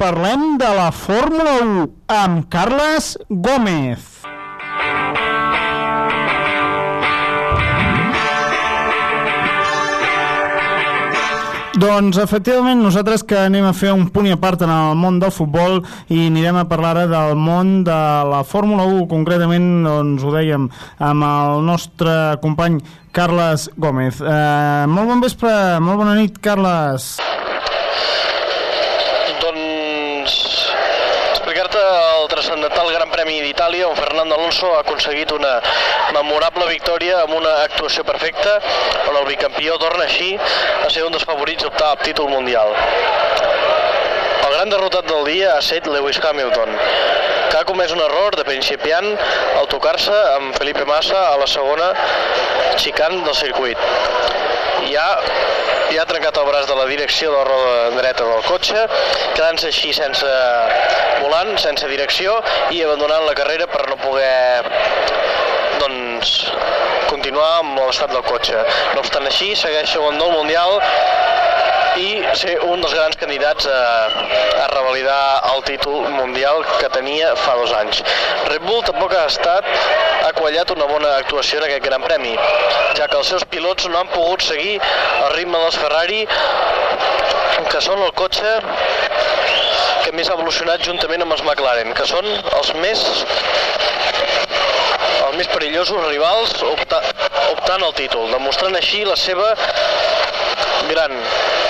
parlem de la Fórmula 1 amb Carles Gómez. Doncs efectivament nosaltres que anem a fer un punt i a part en el món del futbol i anirem a parlar ara del món de la Fórmula 1, concretament doncs ho dèiem amb el nostre company Carles Gómez. Eh, molt bon vespre, molt bona nit, Carles. Doncs explicar-te el transcendental Gran Premi d'Itàlia on Fernando Alonso ha aconseguit una memorable victòria amb una actuació perfecta on el bicampió torna així a ser un dels favorits a optar al títol mundial. Gran derrotat del dia ha estat Lewis Hamilton, que ha comès un error de principiant al tocar-se amb Felipe Massa a la segona xicant del circuit. Ja, ja ha trencat el braç de la direcció de la roda dreta del cotxe, quedant-se així sense volant, sense direcció i abandonant la carrera per no poder doncs, continuar amb l'estat del cotxe. No obstant així, segueix segon del Mundial i ser un dels grans candidats a, a revalidar el títol mundial que tenia fa dos anys. Red Bull tampoc ha estat ha quallat una bona actuació en aquest gran premi, ja que els seus pilots no han pogut seguir el ritme dels Ferrari, que són el cotxe que més ha evolucionat juntament amb els McLaren, que són els més els més perillosos rivals opta, optant al títol, demostrant així la seva gran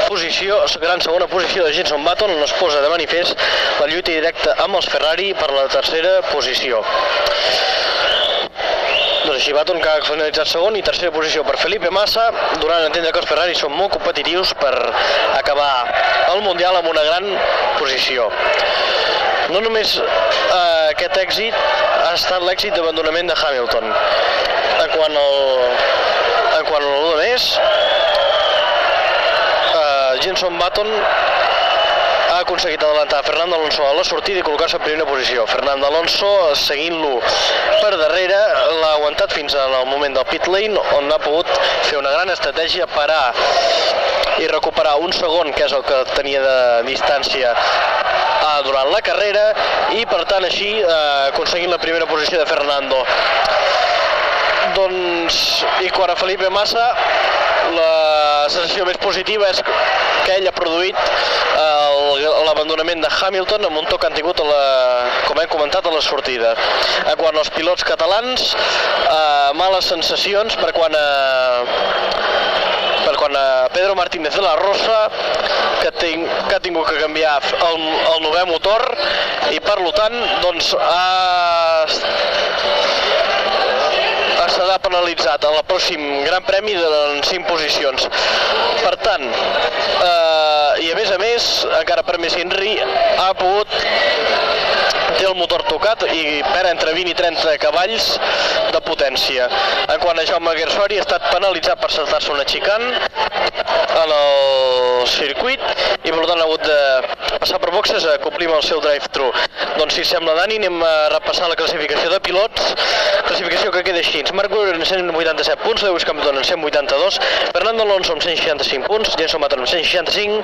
posició, gran segona posició de Jenson Button on es posa de manifest la lluita directa amb els Ferrari per la tercera posició. Doncs així Baton que ha finalitzat segon i tercera posició per Felipe Massa, donant a entendre que els Ferrari són molt competitius per acabar el Mundial amb una gran posició. No només eh, aquest èxit ha estat l'èxit d'abandonament de Hamilton. En quant al, en quant Jenson Button ha aconseguit adelantar Fernando Alonso a la sortida i col·locar-se en primera posició. Fernando Alonso, seguint-lo per darrere, l'ha aguantat fins al moment del pit lane, on ha pogut fer una gran estratègia, parar i recuperar un segon, que és el que tenia de distància durant la carrera, i per tant així eh, aconseguint la primera posició de Fernando. Doncs, i quan a Felipe Massa, la sensació més positiva és que ell ha produït l'abandonament de Hamilton amb un toc que han tingut, a la, com hem comentat, a la sortida. A quan als pilots catalans, eh, males sensacions per quan a, per quan a Pedro Martínez de la Rosa, que, ting, que ha tingut que canviar el, el novè motor i per tant doncs, ha, serà penalitzat en el pròxim Gran Premi en 5 posicions. Per tant, eh, i a més a més, encara per més Henry ha pogut té el motor tocat i perd entre 20 i 30 cavalls de potència. En quant a Jaume Gersori, ha estat penalitzat per saltar-se una xicant en el circuit i per tant ha hagut de passar per boxes a complir amb el seu drive-thru. Doncs si sembla, Dani, anem a repassar la classificació de pilots. Classificació que queda així. Marc Webber en 187 punts, Lewis Hamilton en 182, Fernando Alonso amb 165 punts, Jenson Button amb 165,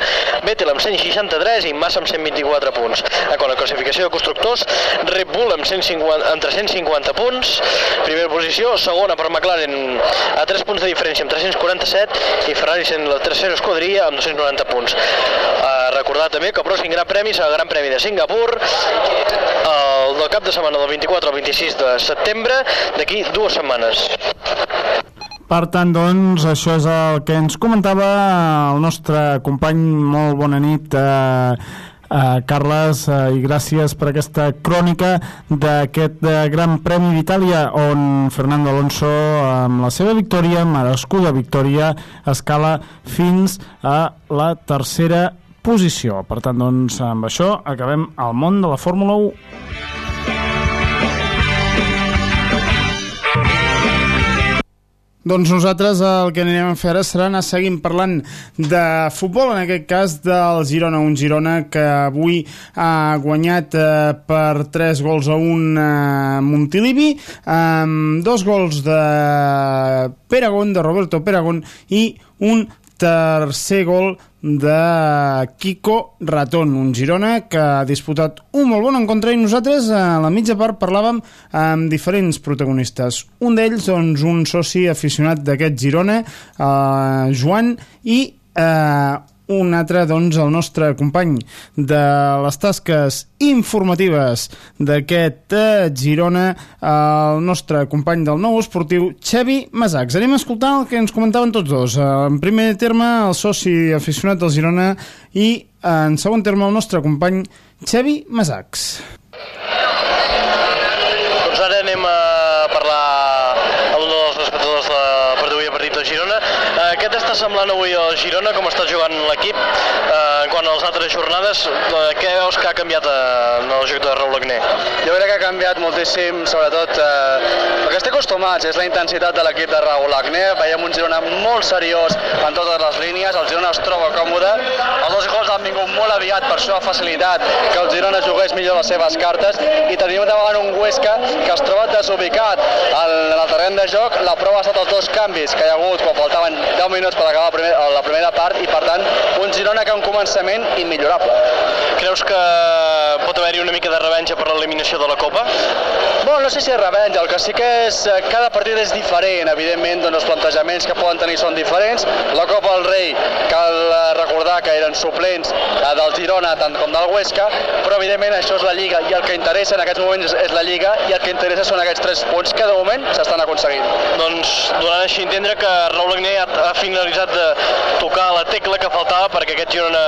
Vettel amb 163 i Massa amb 124 punts. A la classificació de constructors, Red Bull amb, 150, amb 350 punts, primera posició, segona per McLaren a 3 punts de diferència amb 347 i Ferrari sent la tercera esquadria amb 290 punts. Uh, recordar també que el pròxim Gran Premi serà el Gran Premi de Singapur el del cap de setmana del 24 al 26 de setembre d'aquí dues setmanes. Per tant, doncs, això és el que ens comentava el nostre company. Molt bona nit, eh, Uh, Carles, uh, i gràcies per aquesta crònica d'aquest uh, Gran Premi d'Itàlia on Fernando Alonso amb la seva victòria, merescuda victòria escala fins a la tercera posició. Per tant, doncs, amb això acabem el món de la Fórmula 1. Doncs nosaltres el que anirem a fer ara serà anar seguint parlant de futbol, en aquest cas del Girona, un Girona que avui ha guanyat eh, per 3 gols a 1 a Montilivi, amb dos gols de Peragón, de Roberto Peragón, i un tercer gol de Kiko Raton, un Girona que ha disputat un molt bon encontre i nosaltres a la mitja part parlàvem amb diferents protagonistes. Un d'ells, doncs, un soci aficionat d'aquest Girona, eh, Joan, i eh, un altre, doncs, el nostre company de les tasques informatives d'aquest eh, Girona, el nostre company del nou esportiu, Xevi Masacs. Anem a escoltar el que ens comentaven tots dos. En primer terme, el soci aficionat del Girona i, en segon terme, el nostre company Xevi Masacs. Doncs ara anem a parlar amb un dels espectadors de Perduia Partit de Girona. Semblant avui el Girona, com està jugant l'equip? Eh, en quant a les altres jornades, eh, què veus que ha canviat eh, en el joc de Raúl Agné? Jo crec que ha canviat moltíssim, sobretot eh, el que estic acostumats és la intensitat de l'equip de Raúl Agné. Veiem un Girona molt seriós en totes les línies, el Girona es troba còmode. Els dos gols han vingut molt aviat, per això ha facilitat que el Girona jugués millor les seves cartes i tenim davant un Huesca que es troba desubicat en el terreny de joc. La prova ha estat els dos canvis que hi ha hagut quan faltaven 10 minuts per acabar la primera, la primera part i per tant un Girona que ha un començament immillorable. Creus que pot haver-hi una mica de revenja per l'eliminació de la Copa? Bueno, no sé si és revenja, el que sí que és eh, cada partit és diferent, evidentment doncs els plantejaments que poden tenir són diferents. La Copa del Rei cal eh, recordar que eren suplents eh, del Girona tant com del Huesca, però evidentment això és la Lliga i el que interessa en aquests moments és, és la Lliga i el que interessa són aquests tres punts que de moment s'estan aconseguint. Doncs donant així a entendre que Raúl Agné ha, ha finalitzat de tocar la tecla que faltava perquè aquest Girona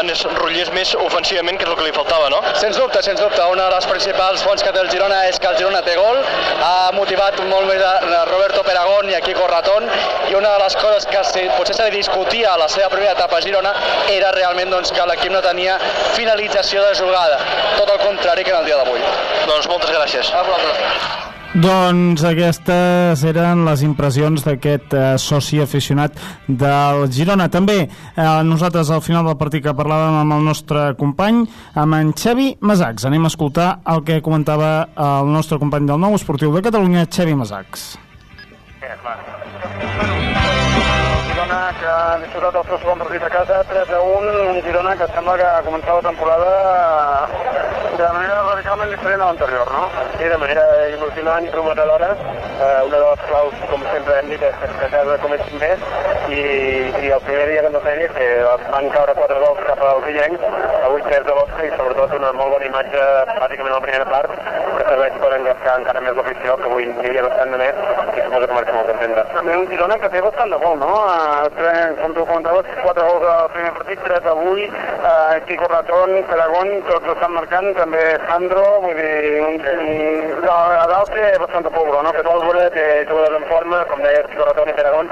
enrotllés més ofensivament, que és el que li faltava, no? Sens dubte, sens dubte. Una de les principals fonts que té el Girona és que el Girona té gol. Ha motivat molt més a Roberto Peragón i a Kiko Ratón i una de les coses que si, potser se li discutia a la seva primera etapa a Girona era realment doncs, que l'equip no tenia finalització de jugada. Tot el contrari que en el dia d'avui. Doncs moltes gràcies. A vosaltres. Doncs aquestes eren les impressions d'aquest eh, soci aficionat del Girona. També eh, nosaltres al final del partit que parlàvem amb el nostre company, amb en Xevi Masacs. Anem a escoltar el que comentava el nostre company del nou esportiu de Catalunya, Xevi Masacs. Eh, clar. Girona que ha disputat el seu segon partit a casa, 3 a 1, un Girona que sembla que ha començat la temporada de manera radicalment diferent a l'anterior, no? I de manera il·lusionant i prometedora. Eh, una de les claus, com sempre hem dit, és que cada comenci més i, i el primer dia que ens feien que van caure 4 gols cap al Villenc, avui 3 de Bosca i sobretot una molt bona imatge bàsicament a la primera part que serveix per engascar encara més l'afició, que avui n'hi havia bastant de més i suposo que marxa molt contenta. També un Girona que té bastant de gol, no? Eh, com tu comentaves, 4 gols al primer partit, 3 avui, eh, Kiko Ratón, Peragón, tots estan marcant, també Sandro, vull dir, un, a, dalt té bastant de pólvora, no? Que pólvora, té jugadors en forma, com deies, Kiko Ratón i Peragón,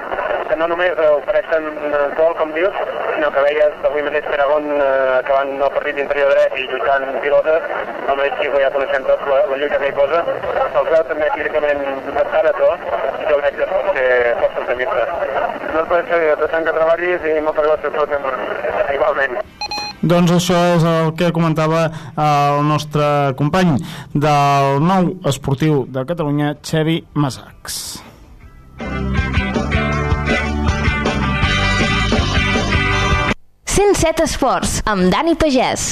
que no només eh, ofereixen eh, gol, com dius, sinó que veies avui mateix Peragón eh, acabant el partit d'interior dret i lluitant pilota, el mateix Kiko ja coneixem tots la, la lluita que hi posa, el veu també físicament bastant a to, i jo crec que pot ser força optimista. No et ser de tant que treballis i moltes gràcies per sempre. Igualment. Doncs això és el que comentava el nostre company del nou esportiu de Catalunya, Xevi Masacs. Set esports amb Dani Pagès.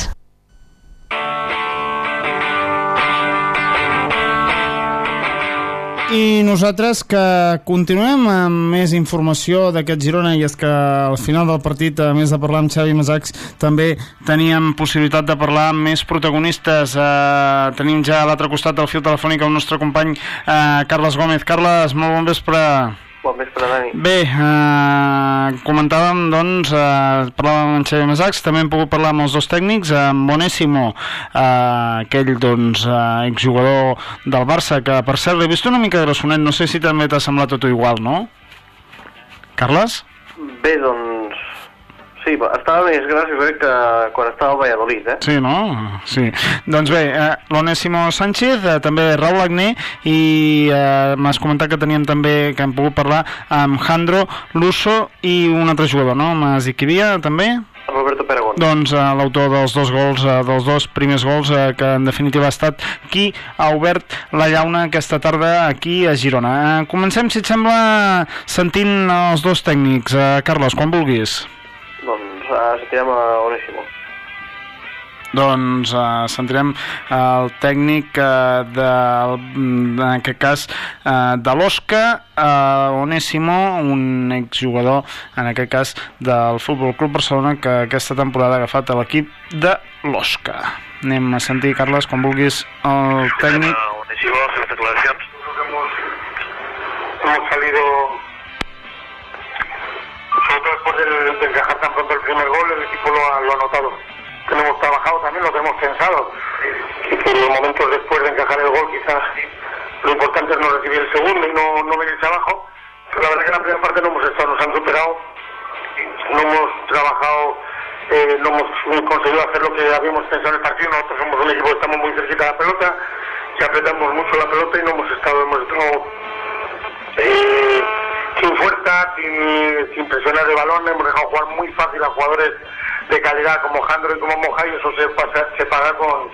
I nosaltres que continuem amb més informació d'aquest Girona i és que al final del partit, a més de parlar amb Xavi Masacs, també teníem possibilitat de parlar amb més protagonistes. Eh, tenim ja a l'altre costat del fil telefònic el nostre company eh, Carles Gómez. Carles, molt bon vespre. Bon vespre, Dani. Bé, eh, comentàvem, doncs, eh, parlàvem amb en Xavi Masacs, també hem pogut parlar amb els dos tècnics, amb Bonésimo, eh, aquell, doncs, eh, exjugador del Barça, que, per cert, l'he vist una mica grassonet, no sé si també t'ha semblat tot igual, no? Carles? Bé, doncs... Sí, estava més jo crec, que quan estava al Valladolid, eh? Sí, no? Sí. Doncs bé, eh, l'Onésimo Sánchez, eh, també Raúl Agné, i eh, m'has comentat que teníem també, que hem pogut parlar amb Jandro Luso i un altre jugador, no? Amb Ziquivia, també? Roberto Peragón. doncs eh, l'autor dels dos gols, eh, dels dos primers gols, eh, que en definitiva ha estat qui ha obert la llauna aquesta tarda aquí a Girona. Eh, comencem, si et sembla, sentint els dos tècnics. Eh, Carles, quan vulguis. Eh, sentirem a Onésimo. Doncs eh, sentirem el tècnic eh, de, en aquest cas eh, de l'Osca, eh, Onésimo, un exjugador en aquest cas del Futbol Club Barcelona que aquesta temporada ha agafat a l'equip de l'Osca. Anem a sentir, Carles, quan vulguis el tècnic. Onésimo, sus declaracions. hemos salido, sobre todo después de encajar tan pronto el primer gol, el equipo lo ha, lo ha notado. Tenemos trabajado también, lo tenemos pensado. Y que en momentos después de encajar el gol, quizás lo importante es no recibir el segundo y no, no venirse abajo. Pero la verdad que en la primera parte no hemos estado, nos han superado, no hemos trabajado, eh, no hemos conseguido hacer lo que habíamos pensado en el partido. Nosotros somos un equipo que estamos muy cerquita de la pelota, que apretamos mucho la pelota y no hemos estado, hemos estado eh, sin fuerza, sin, sin presiones de balón, hemos dejado jugar muy fácil a jugadores de calidad como Jandro y como Moja eso se, pasa, se paga con,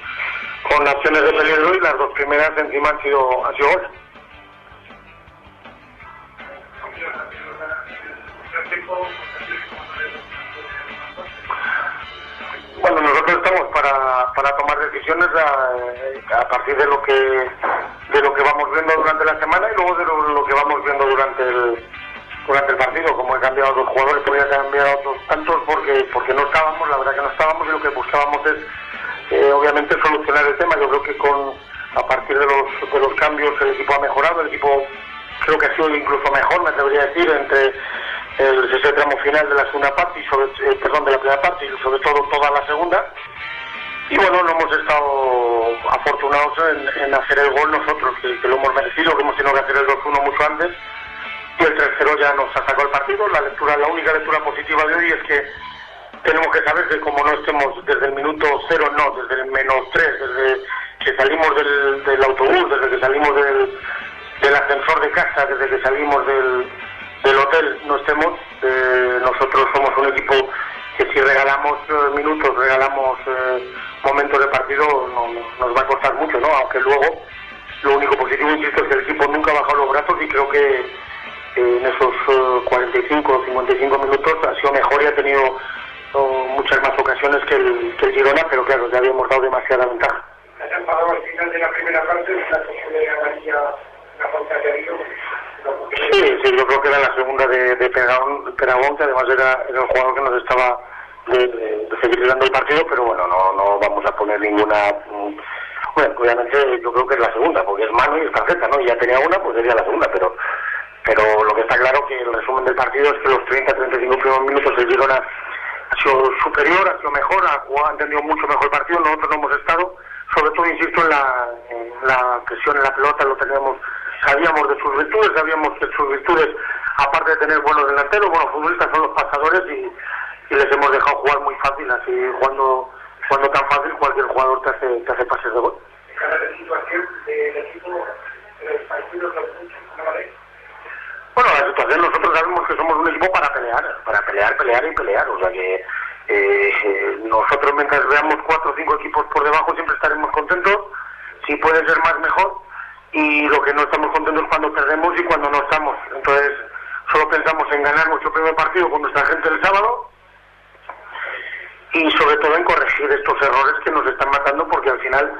con acciones de peligro y las dos primeras encima han sido, han sido goles. Bueno, nosotros estamos para, para tomar decisiones a, a partir de lo que de lo que vamos viendo durante la semana y luego de lo, que vamos viendo durante el durante el partido. Como he cambiado a dos jugadores, voy a cambiar a otros tantos porque porque no estábamos, la verdad que no estábamos y lo que buscábamos es eh, obviamente solucionar el tema. Yo creo que con a partir de los de los cambios el equipo ha mejorado, el equipo creo que ha sido incluso mejor, me atrevería a decir, entre el, ese tramo final de la segunda parte y sobre, eh, perdón, de la primera parte y sobre todo toda la segunda. Y bueno, no hemos estado afortunados en, hacer el gol nosotros, que, lo hemos merecido, que hemos tenido que hacer el 2-1 mucho antes. Y el 3-0 ya nos ha sacado el partido. La lectura, la única lectura positiva de hoy es que tenemos que saber que como no estemos desde el minuto cero, no, desde el menos 3, desde que salimos del, del autobús, desde que salimos del, del ascensor de casa, desde que salimos del, del hotel, no estemos, eh, nosotros somos un equipo que si regalamos eh, minutos, regalamos eh, momentos de partido, no- no- nos va a costar mucho, ¿no? Aunque luego lo único positivo, insisto, es que el equipo nunca ha bajado los brazos y creo que eh, en esos eh, 45 o 55 minutos ha sido mejor y ha tenido oh, muchas más ocasiones que el, que el Girona, pero claro, ya habíamos dado demasiada ventaja. Sí, sí, yo creo que era la segunda de, de Peragón, que además era, el jugador que nos estaba de, de seguir dando el partido, pero bueno, no, no vamos a poner ninguna... mm, Bueno, obviamente yo creo que es la segunda, porque es mano y es tarjeta, ¿no? Y ya tenía una, pues sería la segunda, pero pero lo que está claro que el resumen del partido es que los 30-35 primeros minutos el Girona ha sido superior, ha sido mejor, ha, entendido mucho mejor el partido, nosotros no hemos estado, sobre todo, insisto, en la presión en la pelota, lo teníamos, sabíamos de sus virtudes, sabíamos que sus virtudes, aparte de tener buenos delanteros, buenos futbolistas, son los pasadores y, y les hemos dejado jugar muy fácil, así jugando, jugando tan fácil, cualquier jugador te hace, te hace pases de gol. Bueno, la situación nosotros sabemos que somos un equipo para pelear, para pelear, pelear y pelear. O sea que eh, nosotros mientras veamos cuatro o cinco equipos por debajo siempre estaremos contentos. Si puede ser más mejor. Y lo que no estamos contentos es cuando perdemos y cuando no estamos. Entonces solo pensamos en ganar nuestro primer partido con nuestra gente el sábado y sobre todo en corregir estos errores que nos están matando porque al final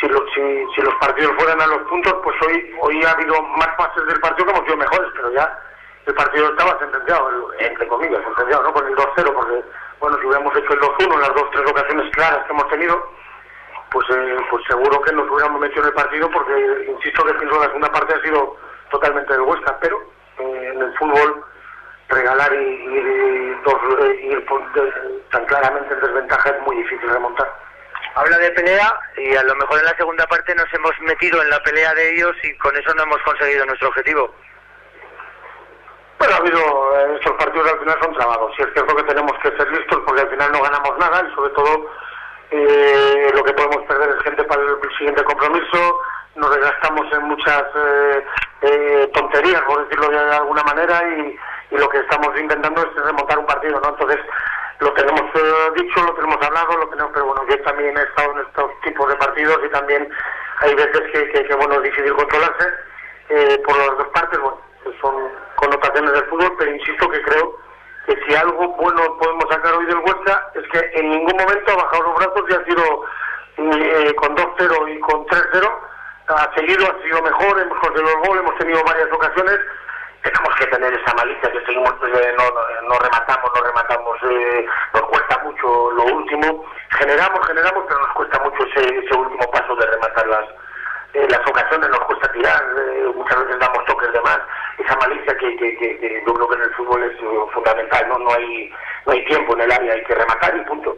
si, lo- si, si los partidos fueran a los puntos pues hoy hoy ha habido más fases del partido que hemos sido mejores pero ya el partido estaba sentenciado entre comillas sentenciado no con el 2-0 porque bueno si hubiéramos hecho el 2-1 en las dos tres ocasiones claras que hemos tenido pues eh, pues seguro que nos hubiéramos metido en el partido porque insisto que pienso la segunda parte ha sido totalmente del Huesca pero eh, en el fútbol regalar y, dos, eh, ir de- tan claramente en desventaja es muy difícil remontar. Habla de pelea y a lo mejor en la segunda parte nos hemos metido en la pelea de ellos y con eso no hemos conseguido nuestro objetivo. Pero ha habido, eh, estos partidos al final son trabados. Y es cierto que tenemos que ser listos porque al final no ganamos nada y sobre todo eh, lo que podemos perder es gente para el siguiente compromiso. Nos desgastamos en muchas eh, eh, tonterías, por decirlo de alguna manera, y, y lo que estamos intentando es remontar un partido, ¿no? Entonces, lo tenemos eh, dicho, lo tenemos hablado, lo tenemos, pero bueno, yo también he estado en estos tipos de partidos y también hay veces que, que, que, bueno, es difícil controlarse eh, por las dos partes, bueno, son connotaciones del fútbol, pero insisto que creo que si algo bueno podemos sacar hoy del Huesca es que en ningún momento ha bajado los brazos y ha sido eh, con 2-0 y con 3-0, ha seguido, ha sido mejor, hemos conseguido el gol, hemos tenido varias ocasiones, tenemos que tener esa malicia que seguimos, eh, no, no, no rematamos, no rematamos, eh, nos cuesta mucho lo último, generamos, generamos, pero nos cuesta mucho ese, ese último paso de rematar las, eh, las ocasiones, nos cuesta tirar, eh, muchas veces damos toques de más, esa malicia que, que, que, que yo creo que en el fútbol es eh, fundamental, ¿no? No hay, no hay tiempo en el área, hay que rematar y punto.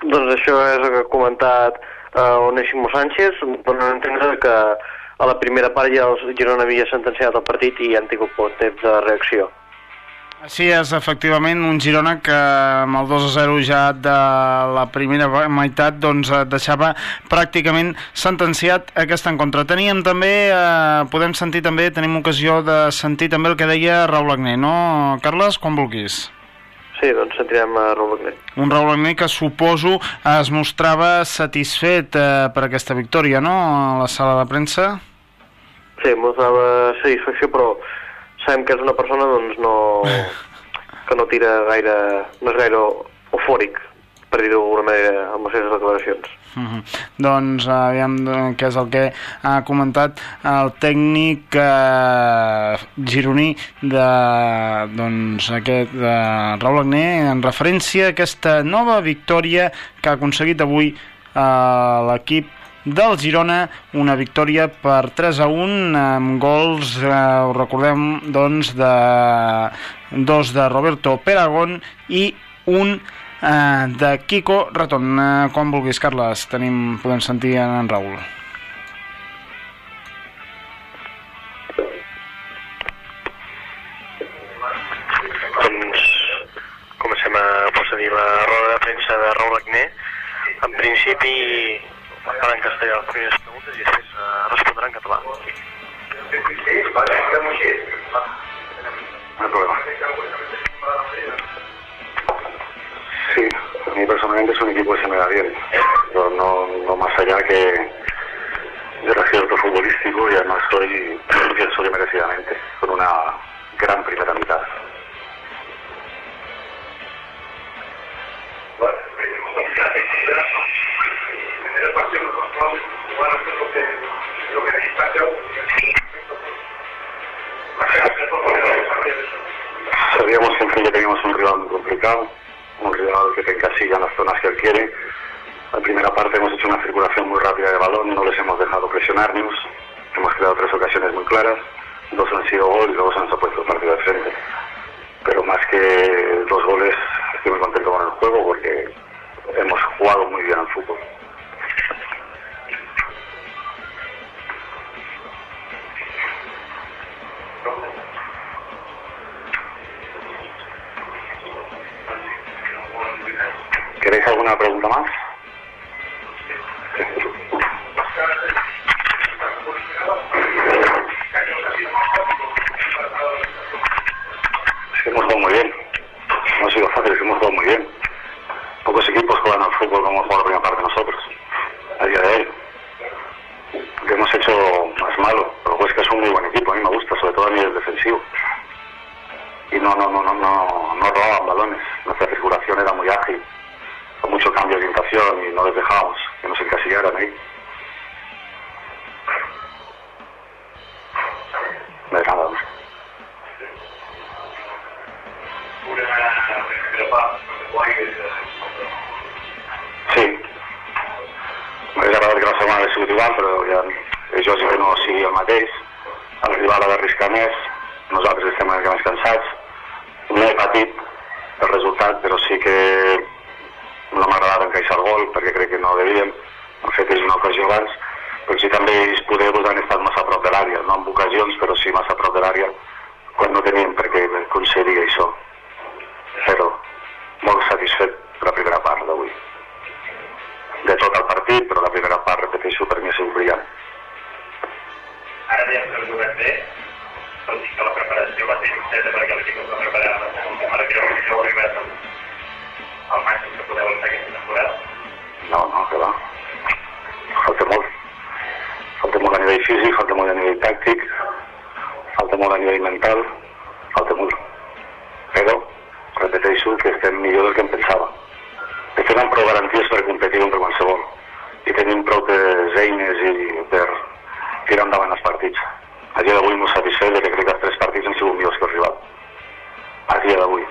Doncs això és el que ha comentat uh, Onésimo Sánchez, donant a entendre que a la primera part ja el Girona havia sentenciat el partit i han tingut poc temps de reacció. Així és, efectivament, un Girona que amb el 2 a 0 ja de la primera meitat doncs, eh, deixava pràcticament sentenciat aquest encontre. Teníem també, eh, podem sentir també, tenim ocasió de sentir també el que deia Raül Agné, no, Carles? Quan vulguis. Sí, doncs sentirem a Raül Agné. Un Raül Agné que suposo es mostrava satisfet eh, per aquesta victòria, no?, a la sala de premsa. Sí, mostrava satisfacció, però sabem que és una persona doncs, no, que no tira gaire, no és gaire eufòric, per dir-ho d'alguna manera, amb les seves declaracions. Uh -huh. Doncs aviam uh, què és el que ha comentat el tècnic uh, gironí de, doncs, aquest, de Raül Agné en referència a aquesta nova victòria que ha aconseguit avui uh, l'equip del Girona, una victòria per 3 a 1 amb gols, eh, ho recordem, doncs, de dos de Roberto Peragón i un eh, de Kiko Raton. Eh, com vulguis, Carles, tenim, podem sentir en, en Raül. Doncs comencem a procedir la roda de premsa de Raül Agné. En principi en castellà les primeres preguntes i després uh, respondrà en català. No hay problema. Sí, a mí personalmente es un equipo que se me da bien, no, no más allá que del acierto futbolístico y además hoy pienso que merecidamente, con una gran primera mitad. Sabíamos siempre que teníamos un rival muy complicado, un rival que te encasilla en las zonas que él quiere. La primera parte hemos hecho una circulación muy rápida de balón, no les hemos dejado presionarnos, hemos creado tres ocasiones muy claras, dos han sido gol y luego se nos ha puesto partido de frente. Pero más que los goles, estoy muy contento con el juego porque hemos jugado muy bien al fútbol. ¿Queréis alguna pregunta más? Hemos jugado muy bien. No ha sido fácil, hemos jugado muy bien. Pocos equipos juegan al fútbol como jugado la primera parte nosotros, a día de hoy. Lo hemos hecho más malo, es un muy buen equipo, a mí me gusta, sobre todo a nivel defensivo. Y no, no, no, no, no, no robaban balones, nuestra circulación era muy ágil, con mucho cambio de orientación y no les dejábamos que nos encasillaran ahí. De nada, hombre. Sí. M'hauria agradat que setmana hagués sigut igual, però ja, sí que no sigui el mateix. El rival ha d'arriscar més, nosaltres estem una mica més cansats. No he patit el resultat, però sí que no m'ha agradat encaixar el gol, perquè crec que no devíem. Han fet ells una ocasió abans, però sí també ells poder han estat massa a prop de l'àrea, no amb ocasions, però sí massa a prop de l'àrea, quan no teníem per què aconseguir això. Però molt satisfet per la primera part d'avui. De tot el partit, però la primera part, repeteixo, per mi ha sigut brillant. Ara veiem que jugat bé, tot i que la preparació va ser justeta perquè l'equip no va preparar la segona mare, que heu arribat al màxim que podeu estar aquesta temporada. No, no, que va. Falta molt. Falta molt a nivell físic, falta molt a nivell tàctic, falta molt a nivell mental, falta molt. Però, repeteixo que estem millor del que em pensava. Que amb prou garanties per competir contra qualsevol i tenim prou de eines i per tirar endavant els partits. A dia d'avui m'ho satisfet que crec que els tres partits han sigut millors que el rival. A dia d'avui.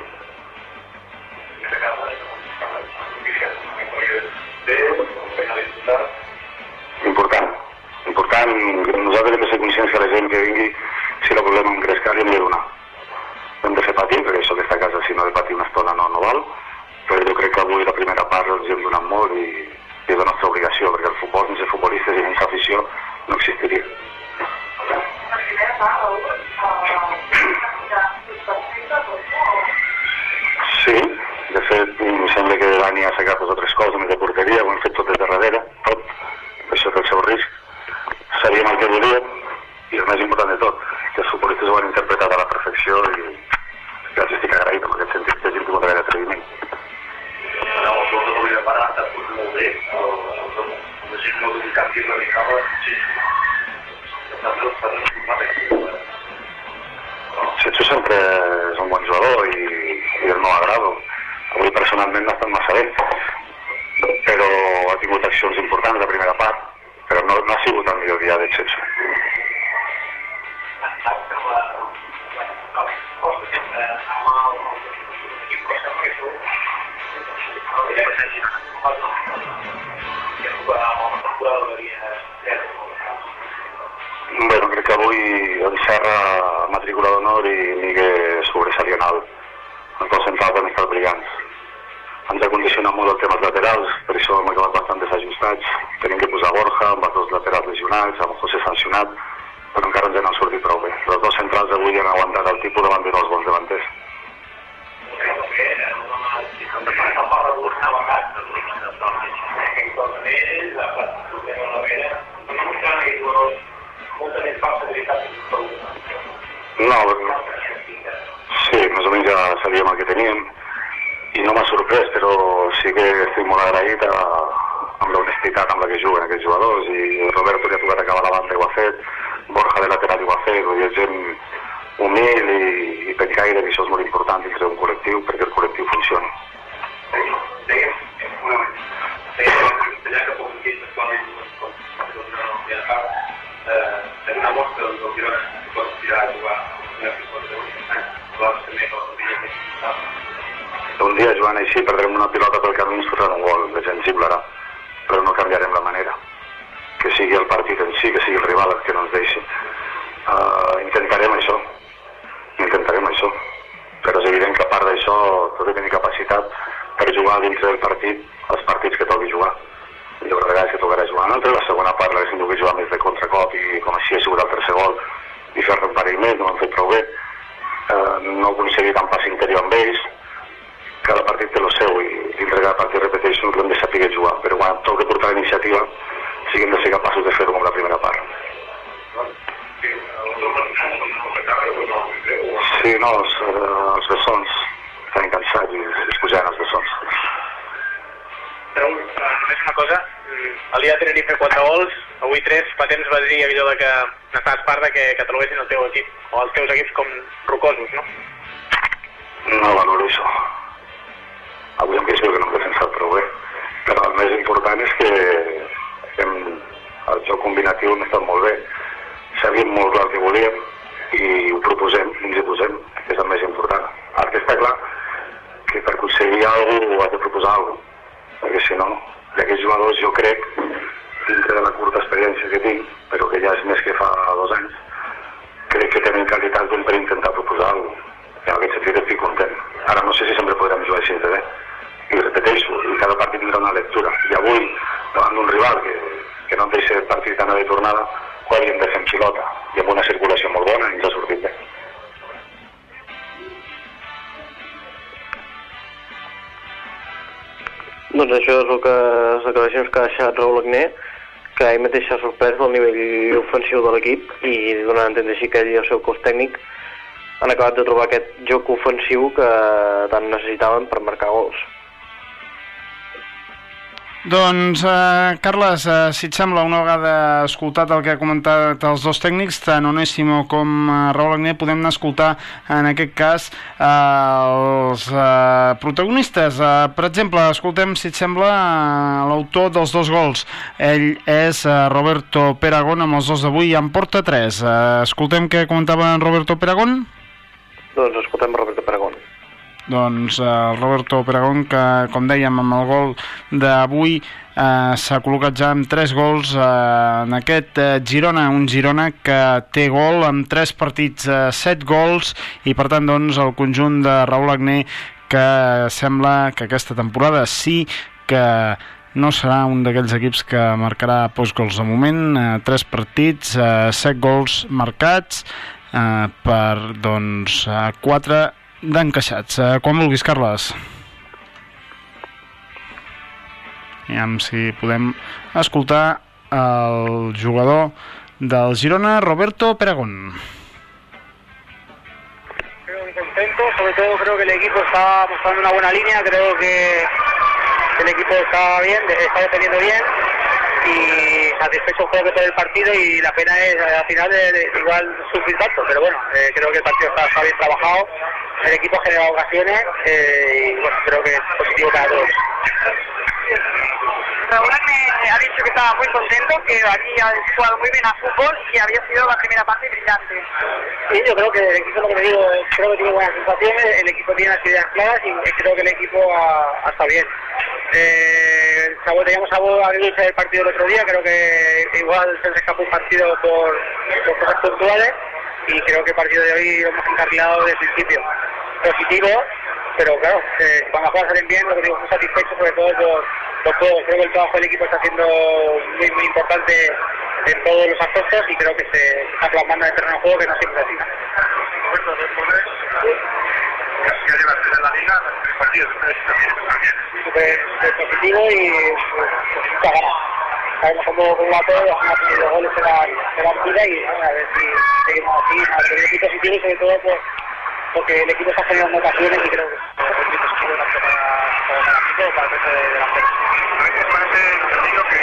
No, sí, més o menys ja sabíem el que teníem i no m'ha sorprès, però sí que estic molt agraït a, amb l'honestitat amb la que juguen aquests jugadors i Roberto que ha tocat acabar la banda i ho ha fet, Borja de lateral i ho ha fet, vull dir, gent humil i, i pencaire, que això és molt important dintre d'un col·lectiu perquè el col·lectiu funcioni. Un dia jugant així perdrem una pilota pel camí i ens fotran un gol, de sensible ara, però no canviarem la manera. Que sigui el partit en si, que sigui el rival el que no ens deixi. Uh, intentarem això, intentarem això, però és evident que a part d'això tot de tenir capacitat per jugar dintre del partit els partits que toqui jugar. Vegades que tocarà jugar en altre, la segona part l'haguéssim de jugar més de contracop i com així ha sigut el tercer gol i fer-ne un parell més, no han fet prou bé. Uh, no he aconseguit un pas interior amb ells, cada partit té el seu i dintre cada partit repeteixo hem de saber jugar, però quan toca portar la iniciativa siguem de ser capaços de fer-ho amb la primera part. Sí, no, els, eh, els bessons estan cansats i es pujaran els bessons. Eh, només una cosa, mm, el dia de Tenerife 4 gols, avui 3, fa temps va dir allò de que n'estaves part de que cataloguessin el teu equip, o els teus equips com rocosos, no? No valoro això. Avui em penso que no hem defensat prou bé, però el més important és que hem, el joc combinatiu hem estat molt bé. Sabíem molt clar el que volíem i ho proposem, ens hi posem, que és el més important. El que està clar que per aconseguir alguna cosa has de proposar alguna cosa, perquè si no, d'aquests jugadors jo crec, dintre de la curta experiència que tinc, però que ja és més que fa dos anys, crec que tenen qualitat com per intentar proposar alguna cosa. En aquest sentit estic content. Ara no sé si sempre podrem jugar així de bé. I repeteixo, cada partit tindrà una lectura. I avui, davant d'un rival que, que no et deixa partit tan de tornada, ho havíem de fer pilota. I amb una circulació molt bona ens ha sortit bé. Doncs això és el que, les declaracions que ha deixat Raül Agné, que ell mateix s'ha sorprès del nivell ofensiu de l'equip i donant a entendre així que ell i el seu cos tècnic han acabat de trobar aquest joc ofensiu que tant necessitaven per marcar gols. Doncs, eh, Carles, eh, si et sembla, una vegada escoltat el que ha comentat els dos tècnics, tant Onésimo com eh, Raül Agné, podem escoltar, en aquest cas, eh, els eh, protagonistes. Eh, per exemple, escoltem, si et sembla, eh, l'autor dels dos gols. Ell és eh, Roberto Peragón, amb els dos d'avui, en porta 3. Eh, escoltem què comentava en Roberto Peragón. Doncs escoltem Roberto Peragón. Doncs eh, el Roberto Peragón, que com dèiem amb el gol d'avui eh, s'ha col·locat ja amb 3 gols eh, en aquest eh, Girona, un Girona que té gol amb 3 partits, eh, 7 gols i per tant doncs el conjunt de Raül Agné que sembla que aquesta temporada sí que no serà un d'aquells equips que marcarà pocs gols de moment, eh, 3 partits, eh, 7 gols marcats eh, per doncs, eh, 4 d'encaixats. Eh, quan vulguis, Carles. Aviam si podem escoltar el jugador del Girona, Roberto Peragón. Creo contento, sobre todo creo que el equipo está mostrando una buena línea, creo que el equipo está bien, está defendiendo bien y satisfecho creo que por el partido y la pena es al final de, de igual sufrir tanto, pero bueno, eh, creo que el partido está, está bien trabajado, el equipo ha generado ocasiones eh, y bueno, creo que es positivo para todos. Raúl me ha dicho que estaba muy contento, que había jugado muy bien a fútbol y había sido la primera parte brillante. Sí, yo creo que el equipo, lo que te digo, creo que tiene buenas sensaciones, el equipo tiene las ideas claras y creo que el equipo ha, ha estado bien. Eh, Sabo, teníamos a abrirse el partido el otro día, creo que igual se nos escapó un partido por, por cosas puntuales y creo que el partido de hoy lo hemos encarrilado desde el principio. Positivo, pero claro, eh, cuando las cosas salen bien, lo que digo, muy satisfecho sobre todo por, por todo. Creo que el trabajo del equipo está siendo muy, muy importante en todos los aspectos y creo que se está plasmando en el terreno de juego que no siempre es así. Ya llevas tres en la liga, tres partidos, tres también. Súper súper positivo y pues, pues, ganas. Sabemos cómo, cómo va todo, los goles en la vida y bueno, a ver si seguimos así, a ver, muy positivo y sobre todo pues, porque el equipo está generando ocasiones y creo que es muy tanto para, para el equipo como para el resto de, la gente. A veces parece, te digo, que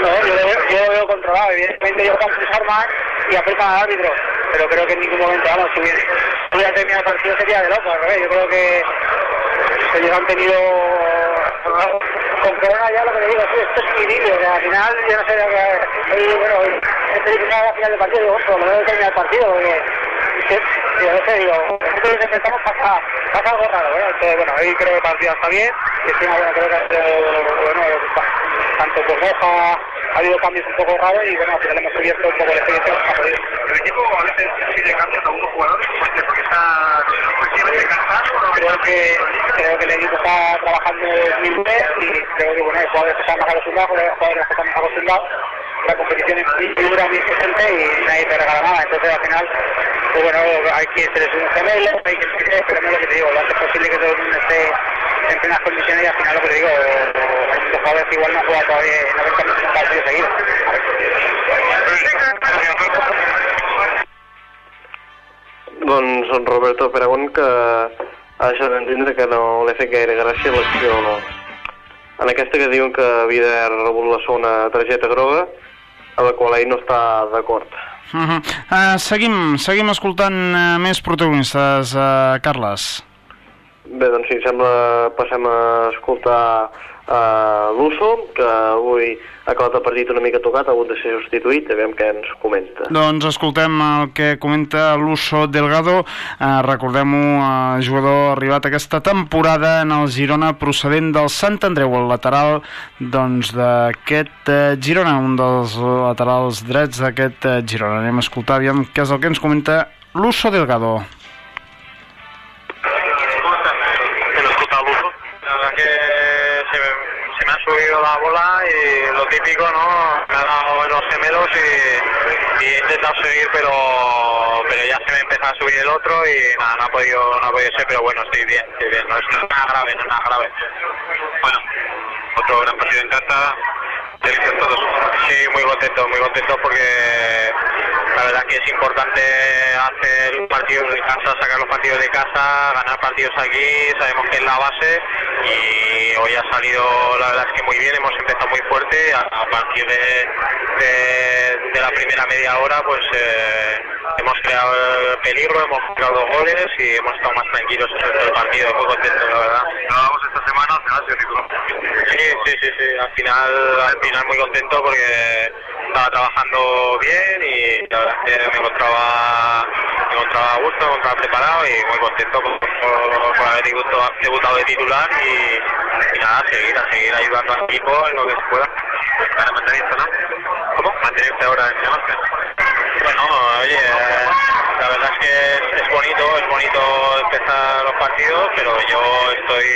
no yo lo, veo, controlado. Evidentemente ellos van a más y aprietan al árbitro. Pero creo que en ningún momento, vamos, si hubiera, terminado el partido sería de loco, al. Yo creo que ellos han tenido... Con Corona ya lo que le digo, esto es equilibrio. O al final, yo no sé, hoy, bueno, estoy eliminado a la final del partido, digo, por lo terminar el partido, yo no sé, digo, nosotros intentamos pasar, pasa algo raro, ¿verdad? Entonces, bueno, hoy creo que el partido está bien, y encima, bueno, creo que ha sido, bueno, tanto por Roja ha habido cambios un poco raros y bueno, al final hemos abierto un poco la experiencia que ha podido. El equipo a veces sigue cambiando a unos jugadores porque, porque está posiblemente cansado. Creo que, creo que el equipo está trabajando mil veces y creo que bueno, hay jugadores que están más acostumbrados, jugadores que están más acostumbrados. La competición es muy dura, muy exigente y nadie te regala nada. Entonces al final, pues bueno, hay que ser un gemelo, hay que no lo que te digo, lo antes posible que todo el mundo esté en plenas condiciones y al final lo que te digo, hay muchos jugadores que igual no juegan todavía 90 minutos un partido seguido. Doncs Roberto Peragón que ha deixat d'entendre que no li ha fet gaire gràcia l'acció en aquesta que diuen que havia rebut la segona targeta groga a la qual ell no està d'acord. Uh -huh. uh, seguim, seguim escoltant uh, més protagonistes, uh, Carles. Bé, doncs si em sembla passem a escoltar uh, l'Uso, que avui acabat el partit una mica tocat, ha hagut de ser substituït, a veure què ens comenta. Doncs escoltem el que comenta l'Uso Delgado, uh, recordem-ho, uh, jugador arribat aquesta temporada en el Girona procedent del Sant Andreu, el lateral doncs d'aquest uh, Girona, un dels laterals drets d'aquest uh, Girona. Anem a escoltar, aviam què és el que ens comenta l'Uso Delgado. Típico, ¿no? Me ha dado los gemelos y, y he intentado seguir, pero pero ya se me empieza a subir el otro y nada, no ha podido, no ha podido ser, pero bueno, estoy bien, estoy bien, no es nada grave, no es nada grave. Bueno, otro gran partido en casa, Sí, muy contento, muy contento porque la verdad que es importante hacer partidos de casa, sacar los partidos de casa, ganar partidos aquí, sabemos que es la base y hoy ha salido la verdad es que muy bien, hemos empezado muy fuerte, a, a partir de, de- de la primera media hora pues eh, hemos creado peligro, hemos creado dos goles y hemos estado más tranquilos en el resto del partido, muy contento la verdad. Vamos esta semana, al final se tituló. Sí, sí, sí, sí. Al final, al final muy contento porque estaba trabajando bien y la verdad es que me encontraba, me encontraba a gusto, me encontraba preparado y muy contento por, por- por haber debutado, de titular y, y nada, seguir, a seguir ayudando al equipo en lo que se pueda. Para mantenerse, ¿no? ¿Cómo? Mantenerse ahora en Mallorca. Bueno, oye, la verdad es que es, bonito, es bonito empezar los partidos, pero yo estoy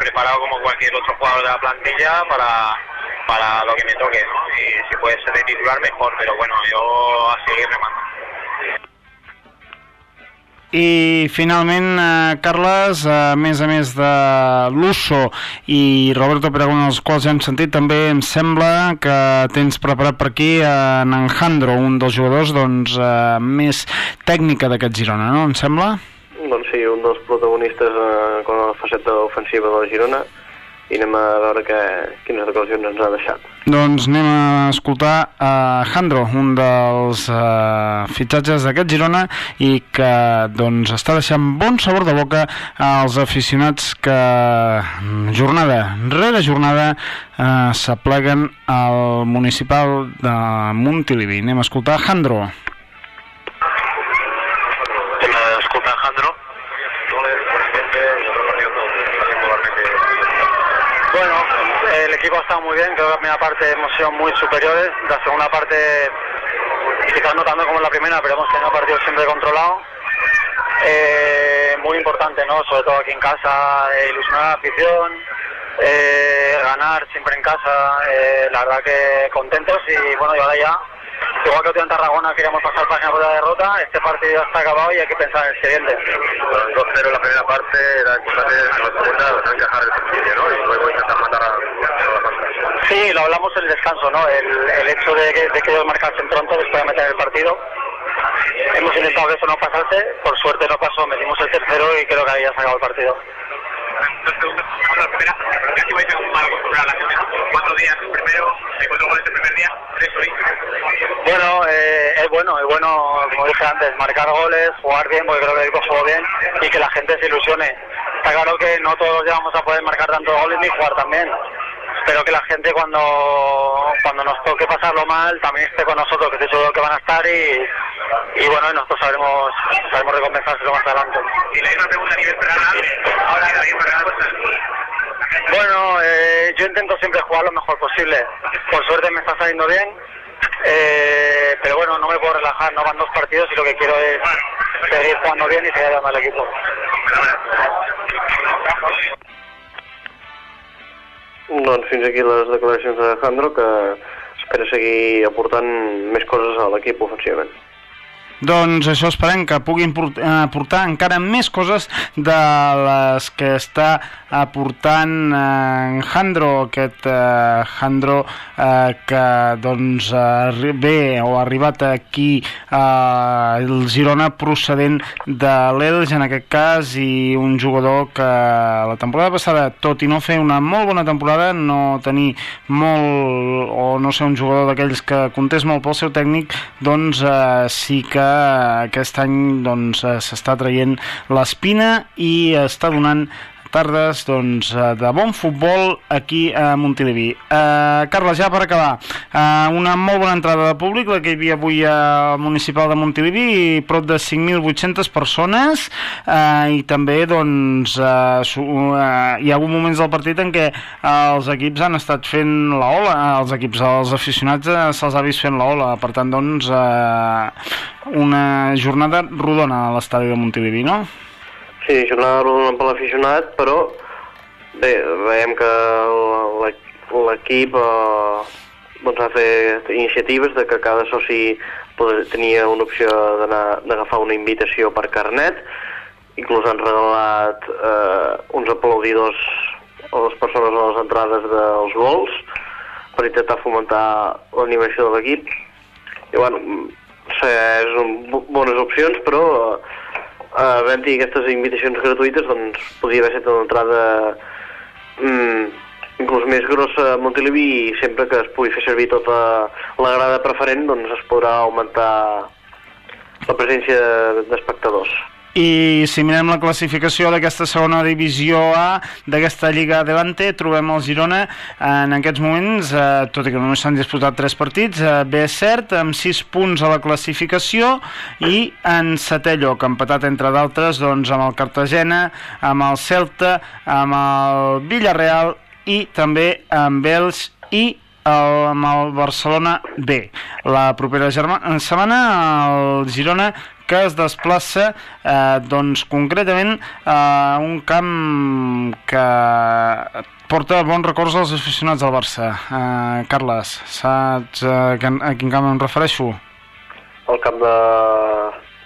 preparado como cualquier otro jugador de la plantilla para, para lo que me toque. Y si puede ser de titular, mejor, pero bueno, yo a seguir remando. I finalment, eh, Carles, a més a més de Lusso i Roberto Peragón, els quals ja hem sentit, també em sembla que tens preparat per aquí en Alejandro, un dels jugadors doncs, eh, més tècnica d'aquest Girona, no? Em sembla? Doncs sí, un dels protagonistes eh, con la faceta ofensiva de la Girona i anem a veure que, quines declaracions ens ha deixat. Doncs anem a escoltar a Jandro, un dels uh, fitxatges d'aquest Girona i que doncs, està deixant bon sabor de boca als aficionats que mm, jornada rere jornada uh, s'apleguen al municipal de Montilivi. Anem a escoltar Jandro. Equipo ha estado muy bien, creo que la primera parte hemos sido muy superiores, la segunda parte quizás no tanto como en la primera, pero hemos tenido partidos siempre controlados. Eh, muy importante, ¿no? Sobre todo aquí en casa, eh, ilusionar la afición, eh, ganar siempre en casa, eh, la verdad que contentos y bueno, y ahora ya, igual que en Tarragona queríamos pasar página por la derrota, este partido ya está acabado y hay que pensar en el siguiente. Bueno, 2-0 en la primera parte, era importante en la segunda no encajar el sencillo, ¿no? Y luego intentar matar a, la. Sí, lo hablamos en el descanso, ¿no? El, el hecho de que, de que ellos marcasen pronto después de meter el partido. Hemos intentado que eso no pasase, por suerte no pasó, metimos el tercero y creo que ahí ya se acabó el partido. Bueno, eh, es bueno, es bueno, como dije antes, marcar goles, jugar bien, porque creo que el equipo bien y que la gente se ilusione. Está claro que no todos vamos a poder marcar tantos goles ni jugar tan bien. Espero que la gente cuando cuando nos toque pasarlo mal también esté con nosotros, que estoy seguro que van a estar y, y bueno, y nosotros sabremos, sabremos recompensárselo más adelante. Y hay una pregunta a nivel personal, ahora cosas. Bueno, eh, yo intento siempre jugar lo mejor posible. Por suerte me está saliendo bien, eh, pero bueno, no me puedo relajar, no van dos partidos y lo que quiero es seguir jugando bien y seguir ayudando al equipo. Doncs fins aquí les declaracions d'Alejandro, que espera seguir aportant més coses a l'equip ofensivament. Doncs això esperem que puguin eh, aportar encara més coses de les que està aportant eh, Jandro, aquest eh, eh, que doncs ve o ha arribat aquí eh, el Girona procedent de l'Elx en aquest cas i un jugador que la temporada passada, tot i no fer una molt bona temporada, no tenir molt o no ser un jugador d'aquells que contés molt pel seu tècnic, doncs eh, sí que aquest any doncs eh, s'està traient l'espina i està donant tardes doncs, eh, de bon futbol aquí a Montilivi. Eh, Carles, ja per acabar, eh, una molt bona entrada de públic, la que hi havia avui al municipal de Montilivi, prop de 5.800 persones, eh, i també doncs, su, eh, hi ha hagut moments del partit en què els equips han estat fent la ola, els equips, els aficionats eh, se'ls ha vist fent la ola, per tant, doncs, eh, una jornada rodona a l'estadi de Montilivi, no? Sí, jornada rodona per l'aficionat, però bé, veiem que l'e- l'equip eh, doncs ha fet iniciatives de que cada soci tenia una opció d'agafar una invitació per carnet, inclús han regalat eh, uns aplaudidors a les persones a les entrades dels gols, per intentar fomentar l'animació de l'equip. I bueno, són bones opcions, però eh, havent-hi aquestes invitacions gratuïtes, doncs podria haver estat una entrada mm, inclús més grossa a Montilivi i sempre que es pugui fer servir tota la grada preferent, doncs es podrà augmentar la presència d'espectadors. I si mirem la classificació d'aquesta segona divisió A d'aquesta Lliga Adelante, trobem el Girona en aquests moments, eh, tot i que només s'han disputat tres partits, eh, bé cert, amb 6 punts a la classificació i en setè lloc, empatat entre d'altres doncs, amb el Cartagena, amb el Celta, amb el Villarreal i també amb Elx i el, amb el Barcelona B. La propera setmana el Girona que es desplaça eh, doncs concretament a un camp que porta bons records als aficionats del Barça. Eh, Carles, saps eh, a quin camp em refereixo? El camp de,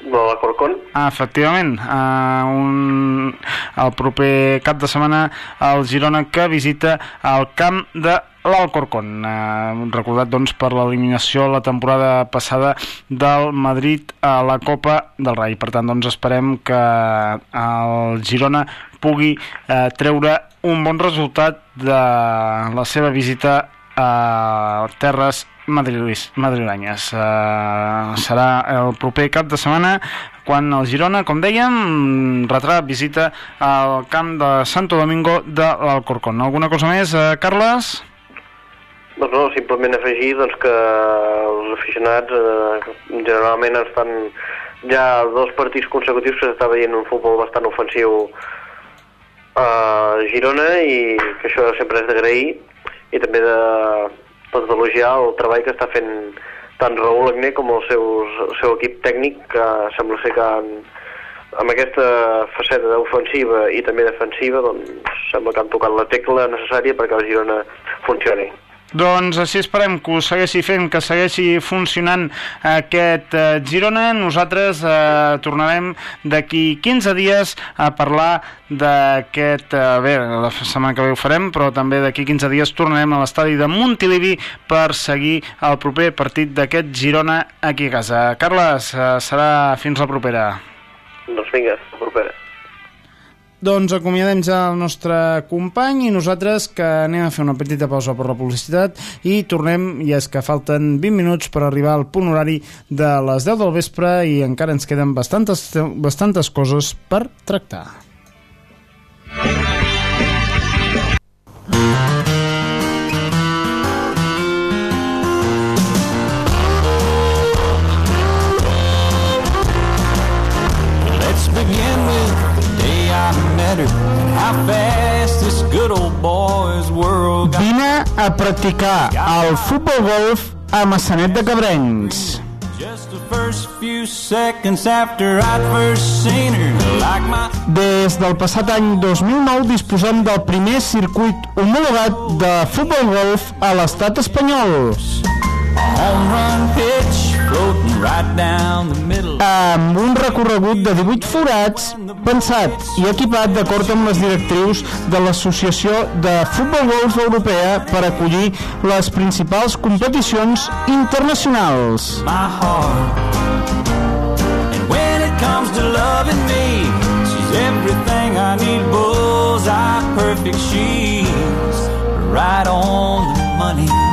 de la Corcón. Ah, efectivament. Uh, un, el proper cap de setmana el Girona que visita el camp de l'Alcorcón, eh, recordat doncs, per l'eliminació la temporada passada del Madrid a la Copa del Rei. Per tant, doncs, esperem que el Girona pugui eh, treure un bon resultat de la seva visita a terres madrilenyes. Uh, serà el proper cap de setmana quan el Girona, com dèiem, retrà visita al camp de Santo Domingo de l'Alcorcón. Alguna cosa més, uh, Carles? Doncs no, simplement afegir doncs, que els aficionats eh, generalment estan ja dos partits consecutius que s'està veient un futbol bastant ofensiu a Girona i que això sempre és d'agrair i també de, doncs, d'elogiar el treball que està fent tant Raül Agné com el, seus, el seu equip tècnic que sembla ser que han, amb aquesta faceta ofensiva i també defensiva doncs sembla que han tocat la tecla necessària perquè el Girona funcioni. Doncs així esperem que ho segueixi fent, que segueixi funcionant aquest eh, Girona. Nosaltres eh, tornarem d'aquí 15 dies a parlar d'aquest... Eh, bé, la setmana que ve ho farem, però també d'aquí 15 dies tornarem a l'estadi de Montilivi per seguir el proper partit d'aquest Girona aquí a casa. Carles, eh, serà fins la propera. Doncs vinga, la propera. Doncs acomiadem ja el nostre company i nosaltres que anem a fer una petita pausa per la publicitat i tornem, i és que falten 20 minuts per arribar al punt horari de les 10 del vespre i encara ens queden bastantes, bastantes coses per tractar. Vine a practicar el futbol golf a Massanet de Cabrenys. Des del passat any 2009 disposem del primer circuit homologat de futbol golf a l'estat espanyol. home run amb un recorregut de 18 forats pensat i equipat d'acord amb les directrius de l'Associació de Futbol Golf Europea per acollir les principals competicions internacionals. right on the money.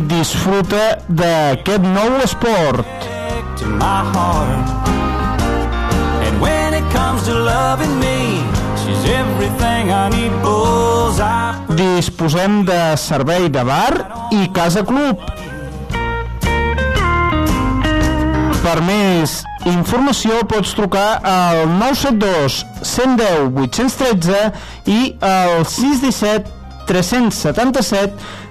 i disfruta d'aquest nou esport. to my heart. And when it comes to loving me, she's everything I need. Bullseye. Disposem de servei de bar i casa club. Per més informació pots trucar al 972 110 813 i al 617 377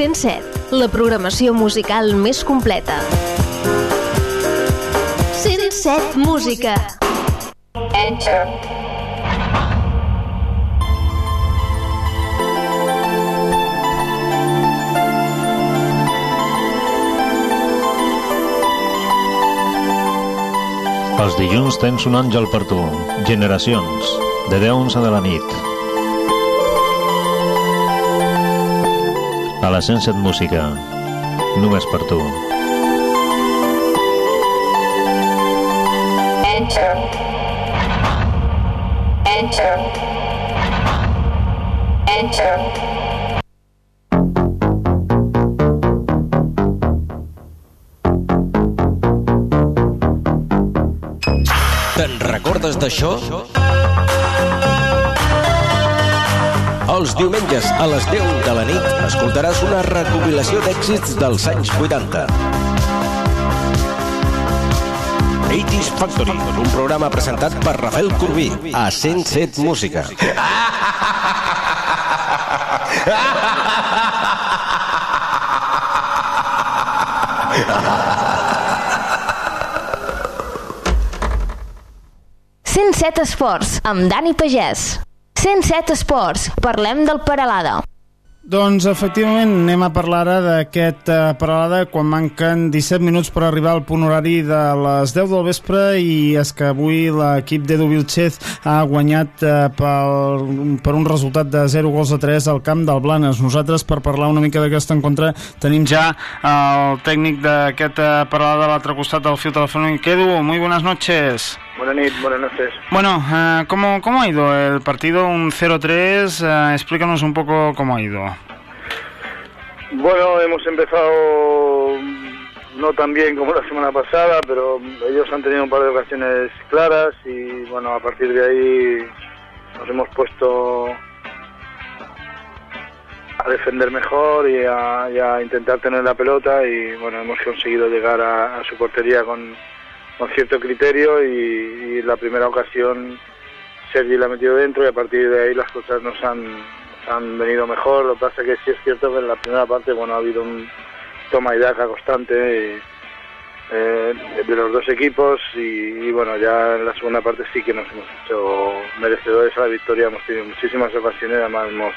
107, la programació musical més completa. 107 Música. Enter. Els dilluns tens un àngel per tu. Generacions. De 10 a 11 de la nit. A la 107 Música. Només per tu. Enter. Enter. Enter. Te'n recordes d'això? Els diumenges a les 10 de la nit escoltaràs una recopilació d'èxits dels anys 80. 80's Factory, un programa presentat per Rafael Corbí a 107 Música. Cent 107 Esports, amb Dani Pagès. 107 Esports, parlem del Peralada. Doncs efectivament anem a parlar ara d'aquest uh, parada quan manquen 17 minuts per arribar al punt horari de les 10 del vespre i és que avui l'equip d'Edu Vilchez ha guanyat uh, per, per un resultat de 0 gols a 3 al camp del Blanes. Nosaltres per parlar una mica d'aquest encontre tenim ja el tècnic d'aquest uh, parada de l'altre costat del fil telefònic. Edu, muy buenas noches. Buenas noches, buenas noches. Bueno, eh, ¿cómo, ¿cómo ha ido el partido? Un 0-3, eh, explícanos un poco cómo ha ido. Bueno, hemos empezado no tan bien como la semana pasada, pero ellos han tenido un par de ocasiones claras y bueno, a partir de ahí nos hemos puesto a defender mejor y a, y a intentar tener la pelota y bueno, hemos conseguido llegar a, a su portería con, con cierto criterio y, y la primera ocasión Sergi la ha metido dentro y a partir de ahí las cosas nos han, han venido mejor. Lo que pasa que sí es cierto que en la primera parte bueno ha habido un toma y daca constante eh, de los dos equipos y, y, bueno ya en la segunda parte sí que nos hemos hecho merecedores a la victoria. Hemos tenido muchísimas ocasiones además hemos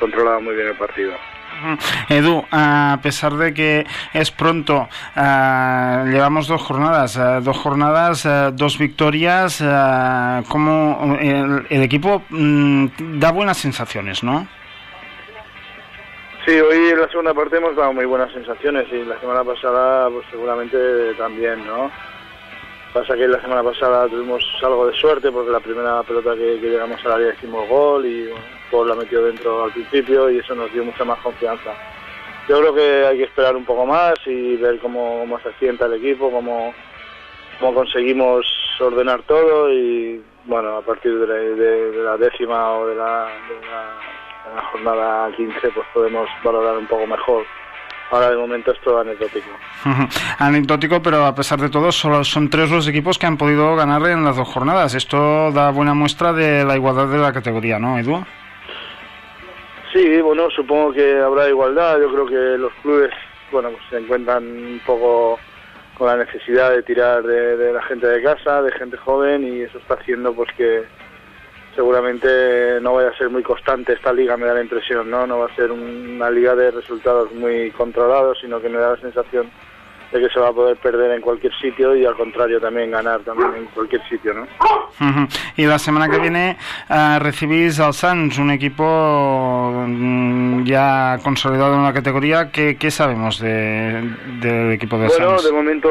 controlado muy bien el partido. Edu, a pesar de que es pronto, uh, llevamos dos jornadas, uh, dos jornadas, uh, dos victorias, como el, el equipo um, da buenas sensaciones, ¿no? Sí, hoy en la segunda parte hemos dado muy buenas sensaciones y la semana pasada pues seguramente también, ¿no? Pasa que la semana pasada tuvimos algo de suerte porque la primera pelota que, que llegamos al área hicimos gol y bueno, Paul la metió dentro al principio y eso nos dio mucha más confianza. Yo creo que hay que esperar un poco más y ver cómo, se asienta el equipo, cómo, cómo conseguimos ordenar todo y bueno, a partir de la, de, la décima o de la, de la, de la jornada 15 pues podemos valorar un poco mejor ahora de momento es todo anecdótico. anecdótico, pero a pesar de todo, solo son tres los equipos que han podido ganar en las dos jornadas. Esto da buena muestra de la igualdad de la categoría, ¿no, Edu? Sí, bueno, supongo que habrá igualdad. Yo creo que los clubes, bueno, pues se encuentran un poco con la necesidad de tirar de, de la gente de casa, de gente joven, y eso está haciendo pues que seguramente no vaya a ser muy constante esta liga, me da la impresión, ¿no? No va a ser una liga de resultados muy controlados, sino que me da la sensación de que se va a poder perder en cualquier sitio y al contrario también ganar también en cualquier sitio, ¿no? Uh -huh. Y la semana que viene uh, recibís al Sans, un equipo um, ya consolidado en la categoría. ¿Qué, qué sabemos del de, equipo de bueno, Sans? Bueno, de momento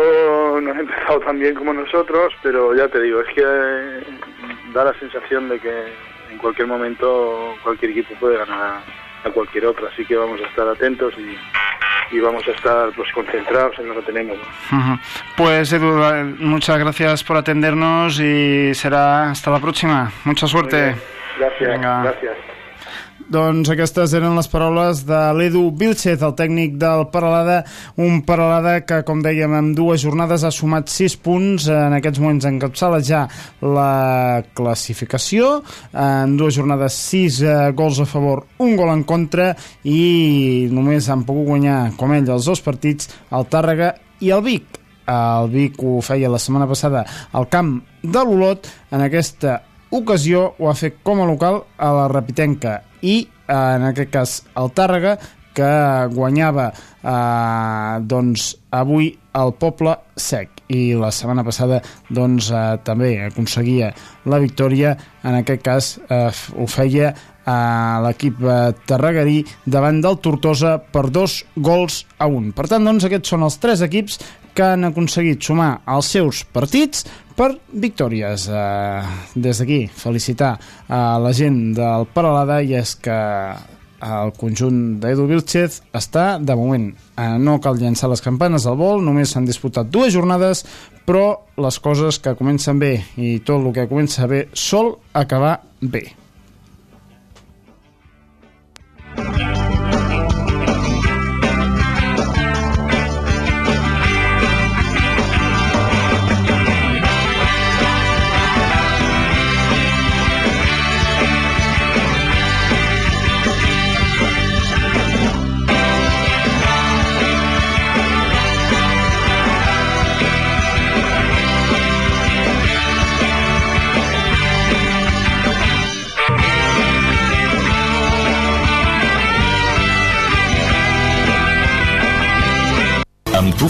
no ha empezado tan bien como nosotros, pero ya te digo, es que... Da la sensación de que en cualquier momento cualquier equipo puede ganar a, cualquier otro, así que vamos a estar atentos y, y vamos a estar pues concentrados en lo que tenemos. ¿no? Ujú. Pues Edu, muchas gracias por atendernos y será hasta la próxima. Mucha suerte. Gràcies, Vinga. gràcies. Doncs aquestes eren les paraules de l'Edu Vilchez, el tècnic del Paralada, un Paralada que, com dèiem, en dues jornades ha sumat 6 punts, en aquests moments encapçala ja la classificació, en dues jornades 6 eh, gols a favor, un gol en contra, i només han pogut guanyar, com ell, els dos partits, el Tàrrega i el Vic. El Vic ho feia la setmana passada al camp de l'Olot, en aquesta ocasió ho ha fet com a local a la Rapitenca i eh, en aquest cas el Tàrrega que guanyava eh, doncs avui el poble sec i la setmana passada doncs eh, també aconseguia la victòria en aquest cas eh, ho feia a l'equip eh, tarragarí davant del Tortosa per dos gols a un. Per tant, doncs, aquests són els tres equips que han aconseguit sumar els seus partits per victòries. Eh, des d'aquí, felicitar a la gent del Paralada i és que el conjunt d'Edu Vilchez està, de moment, eh, no cal llançar les campanes al vol, només s'han disputat dues jornades, però les coses que comencen bé i tot el que comença bé sol acabar bé.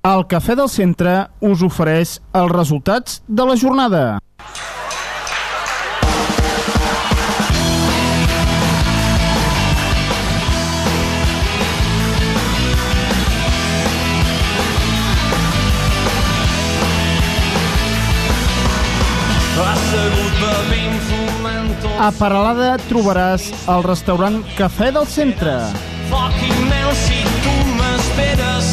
El Cafè del Centre us ofereix els resultats de la jornada. A Paralada trobaràs el restaurant Cafè del Centre, foc immens si tu m'esperes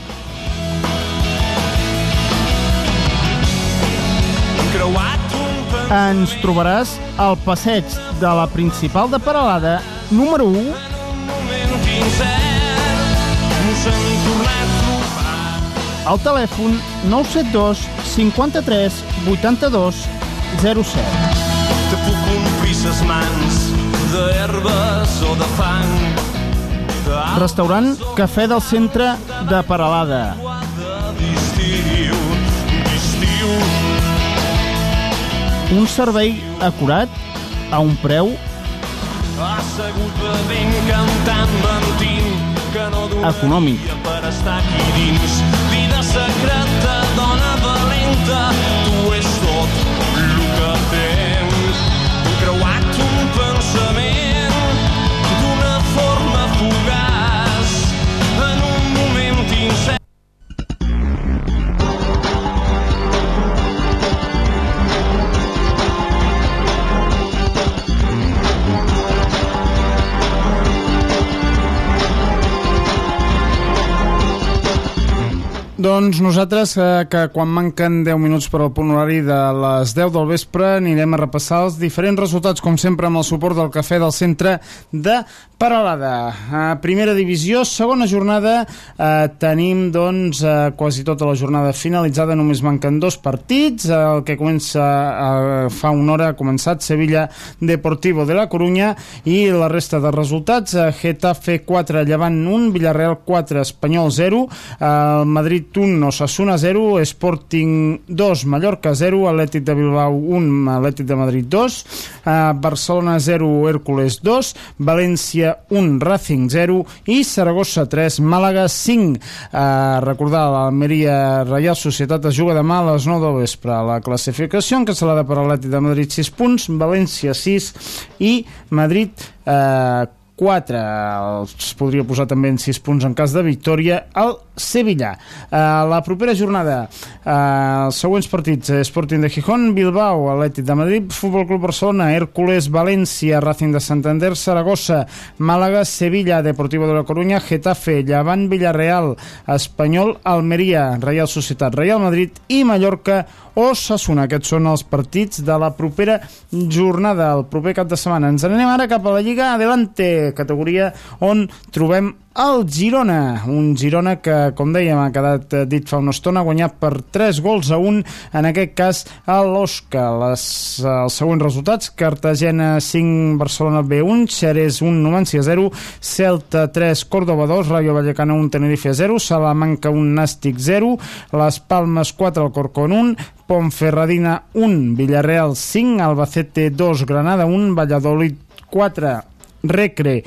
Ens trobaràs al passeig de la principal de Paralada, número 1, moment incert ens hem tornat trobar al telèfon 972 53 82 07. te puc omplir ses mans d'herbes o de fang Restaurant Cafè del Centre de Paralada. Un servei acurat a un preu Econòmic. vida secreta dona valenta Doncs nosaltres, eh, que quan manquen 10 minuts per al punt horari de les 10 del vespre, anirem a repassar els diferents resultats, com sempre, amb el suport del cafè del centre de Paralada. A primera divisió, segona jornada, eh, tenim doncs eh, quasi tota la jornada finalitzada, només manquen dos partits. Eh, el que comença eh, fa una hora ha començat Sevilla Deportivo de la Corunya i la resta de resultats, eh, Getafe 4, Llevant 1, Villarreal 4, Espanyol 0, eh, Madrid 1, Osasuna 0, Sporting 2, Mallorca 0, Atlètic de Bilbao 1, Atlètic de Madrid 2, eh, Barcelona 0, Hércules 2, València 1, Racing 0 i Saragossa 3, Màlaga 5. Eh, recordar, l'Almeria Reial Societat es juga demà a les 9 del vespre. La classificació encapçalada per Atlètic de Madrid 6 punts, València 6 i Madrid eh, 4. Els podria posar també en 6 punts en cas de victòria el Sevilla. Uh, la propera jornada, uh, els següents partits, Sporting de Gijón, Bilbao, Atlètic de Madrid, Futbol Club Barcelona, Hércules, València, Racing de Santander, Saragossa, Màlaga, Sevilla, Deportivo de la Coruña, Getafe, Llevant, Villarreal, Espanyol, Almeria, Real Societat, Real Madrid i Mallorca, Osasuna. Aquests són els partits de la propera jornada, el proper cap de setmana. Ens anem ara cap a la Lliga Adelante, categoria on trobem el Girona, un Girona que, com dèiem, ha quedat eh, dit fa una estona, guanyat per 3 gols a 1, en aquest cas a l'Osca. Les, els següents resultats, Cartagena 5, Barcelona B1, Xerès 1, Numancia 0, Celta 3, Córdoba 2, Rayo Vallecano 1, Tenerife 0, Salamanca 1, Nàstic 0, Les Palmes 4, Alcorcón 1, Ponferradina 1, Villarreal 5, Albacete 2, Granada 1, Valladolid 4, Recre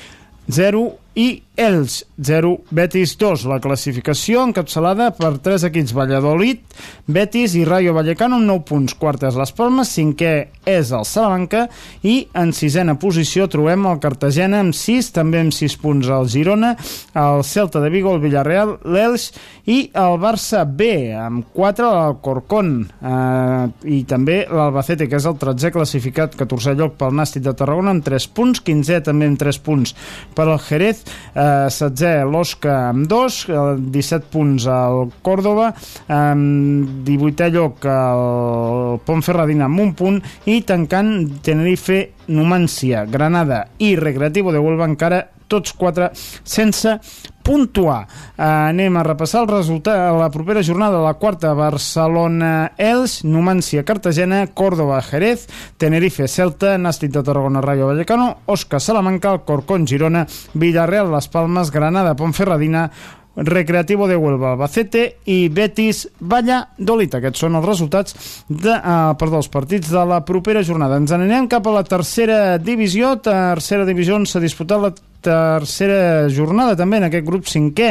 0 i Elx 0, Betis 2. La classificació encapçalada per 3 equips Valladolid, Betis i Rayo Vallecano amb 9 punts. Quartes Les Palmes, cinquè és el Salamanca i en sisena posició trobem el Cartagena amb 6, també amb 6 punts el Girona, el Celta de Vigo, el Villarreal, l'Elx i el Barça B amb 4 el Corcón eh, i també l'Albacete que és el 13è classificat, 14è lloc pel Nàstic de Tarragona amb 3 punts, 15è també amb 3 punts per al Jerez eh, 16è l'Osca amb 2, 17 punts al Córdoba, eh, 18è lloc el Ponferradina amb un punt i tancant Tenerife, Numancia, Granada i Recreativo de Huelva encara tots quatre sense puntuar. Uh, anem a repassar el resultat a la propera jornada, la quarta, Barcelona-Els, Numancia, Cartagena, Córdoba, Jerez, Tenerife, Celta, Nàstic de Tarragona, Rayo Vallecano, Osca, Salamanca, Alcorcón, Girona, Villarreal, Recreativo de Huelva, Albacete i Betis Valladolid. Aquests són els resultats de, uh, perdó, els partits de la propera jornada. Ens anem cap a la tercera divisió, tercera divisió on s'ha disputat la tercera jornada també en aquest grup cinquè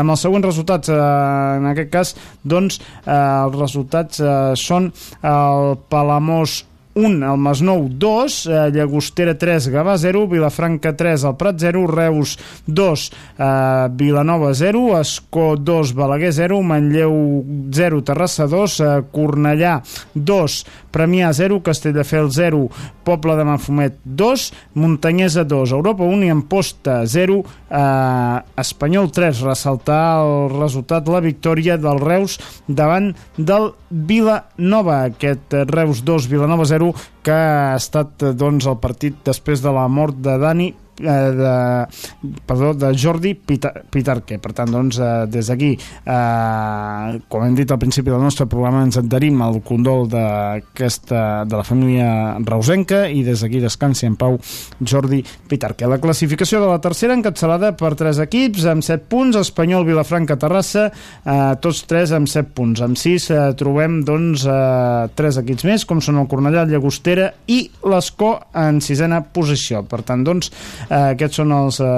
amb els següents resultats eh, en aquest cas doncs eh, els resultats eh, són el Palamós 1, el Masnou 2, eh, Llagostera 3, Gavà 0, Vilafranca 3, el Prat 0, Reus 2, eh, Vilanova 0, Escó 2, Balaguer 0, Manlleu 0, Terrassa 2, eh, Cornellà 2, Premià 0, Castelldefels 0, Poble de Manfumet 2, Muntanyesa 2, Europa 1 i Amposta 0, eh, Espanyol 3, ressaltar el resultat, la victòria del Reus davant del Vilanova, aquest Reus 2, Vilanova 0, que ha estat eh, doncs, el partit després de la mort de Dani eh, de, perdó, de Jordi Pitar Pitarque. Per tant, doncs, eh, des d'aquí, eh, com hem dit al principi del nostre programa, ens adherim al condol d'aquesta de la família reusenca i des d'aquí descansi en pau Jordi Pitarque. La classificació de la tercera encapçalada per tres equips amb 7 punts, Espanyol, Vilafranca, Terrassa, eh, tots tres amb 7 punts. Amb 6 eh, trobem doncs eh, tres equips més, com són el Cornellà, el Llagostera i l'Escó en sisena posició. Per tant, doncs, aquests són els eh,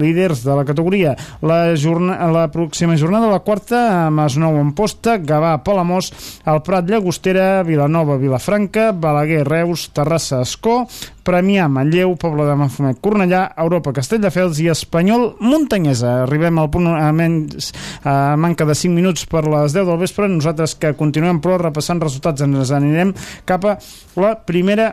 líders de la categoria. La, jorna la pròxima jornada, la quarta, Masnou Amposta, Gavà, Palamós, el Prat, Llagostera, Vilanova, Vilafranca, Balaguer, Reus, Terrassa, Escó, Premià, Manlleu, Poble de Manfumet, Cornellà, Europa, Castelldefels i Espanyol, Muntanyesa. Arribem al punt a, menys, a manca de 5 minuts per les 10 del vespre. Nosaltres que continuem però repassant resultats ens anirem cap a la primera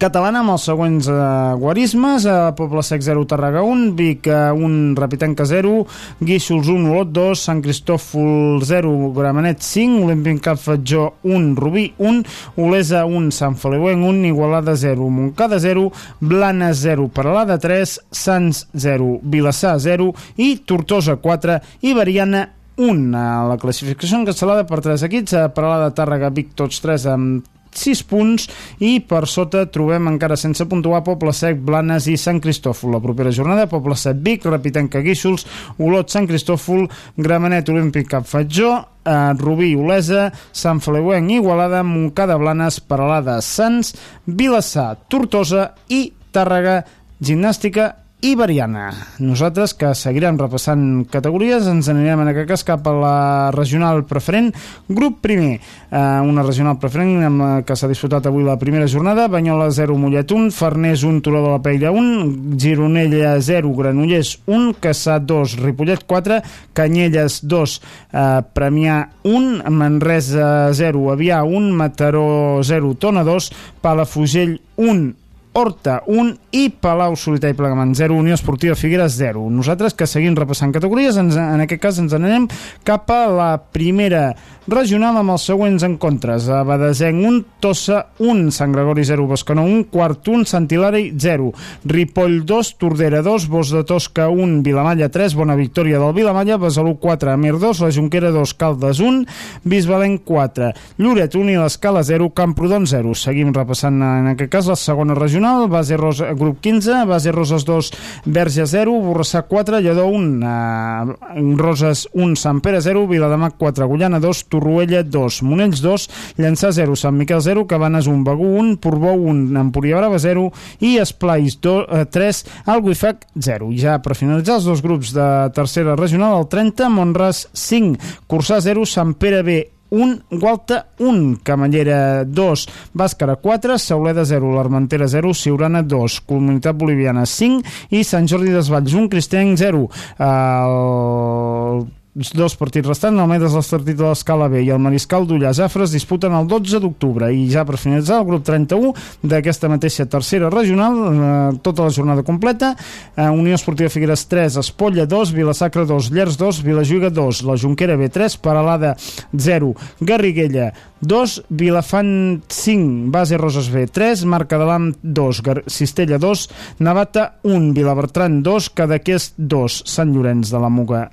catalana amb els següents eh, guarismes a Poble Sec 0, Tàrrega 1 Vic eh, 1, Rapitenca 0 Guíxols 1, Olot 2 Sant Cristòfol 0, Gramenet 5 Olímpic Cap Fatjó 1, Rubí 1 Olesa 1, Sant Feliuenc 1 Igualada 0, Montcada 0 Blanes 0, Paralada 3 Sants 0, Vilassar 0 i Tortosa 4 i Variana 1 a la classificació encapçalada per 3 equips a Paralada, Tàrrega, Vic tots 3 amb 6 punts i per sota trobem encara sense puntuar Poble Sec, Blanes i Sant Cristòfol. La propera jornada, Poble Sec, Vic, Repitenca, Guíxols, Olot, Sant Cristòfol, Gramenet, Olímpic, Cap Fatjó, eh, Rubí, Olesa, Sant Feleuenc, Igualada, Montcada, Blanes, Paralada, Sants, Vilassar, Tortosa i Tàrrega, Gimnàstica i Variana. Nosaltres, que seguirem repassant categories, ens anirem en aquest cas cap a la regional preferent. Grup primer, eh, una regional preferent amb la que s'ha disputat avui la primera jornada. Banyola 0, Mollet 1, Farners 1, Turó de la Peira 1, Gironella 0, Granollers 1, Caçà 2, Ripollet 4, Canyelles 2, eh, Premià 1, Manresa 0, Avià 1, Mataró 0, Tona 2, Palafugell 1, Horta 1 i Palau Solità i Plegamant 0, Unió Esportiva Figueres 0. Nosaltres que seguim repassant categories, ens, en aquest cas ens anem cap a la primera regional amb els següents encontres. A Badesenc 1, Tossa 1, Sant Gregori 0, Bascanó 1, Quart 1, Sant Hilari 0, Ripoll 2, Tordera 2, Bos de Tosca 1, Vilamalla 3, Bona Victòria del Vilamalla, Besalú 4, Amir 2, La Junquera 2, Caldes 1, Bisbalenc 4, Lloret 1 i l'Escala 0, Camprodon 0. Seguim repassant en aquest cas la segona regional, base Rosa, grup 15, base Roses 2, Verge 0, Borrassà 4, Lledó 1, eh, Roses 1, Sant Pere 0, Viladamac 4, Agullana 2, Torroella 2, Monells 2, Llançà 0, Sant Miquel 0, Cabanes 1, Begú 1, Portbou 1, Empúria Brava 0 i Esplais 2, eh, 3, Alguifac 0. I ja per finalitzar els dos grups de tercera regional, el 30, Montràs 5, Cursà 0, Sant Pere B 1, Gualta 1, Camallera 2, Bàscara 4, Sauleda 0, l'Armentera 0, Siurana 2, Comunitat Boliviana 5 i Sant Jordi d'Esvalls 1, Cristianc 0. El dos partits restants, el Medes l'Estartit de l'Escala B i el Mariscal d'Ullà Zafra es disputen el 12 d'octubre. I ja per finalitzar el grup 31 d'aquesta mateixa tercera regional eh, tota la jornada completa eh, Unió Esportiva Figueres 3, Espolla 2 Vilasacra 2, Llers 2, Vilajuiga 2 la Junquera B 3, Paralada 0 Garriguella 2, Vilafant 5, Base Roses B 3, Marca de l'Am 2, Gar Cistella 2, Navata 1, Vilabertran 2, Cadaqués 2, Sant Llorenç de la Muga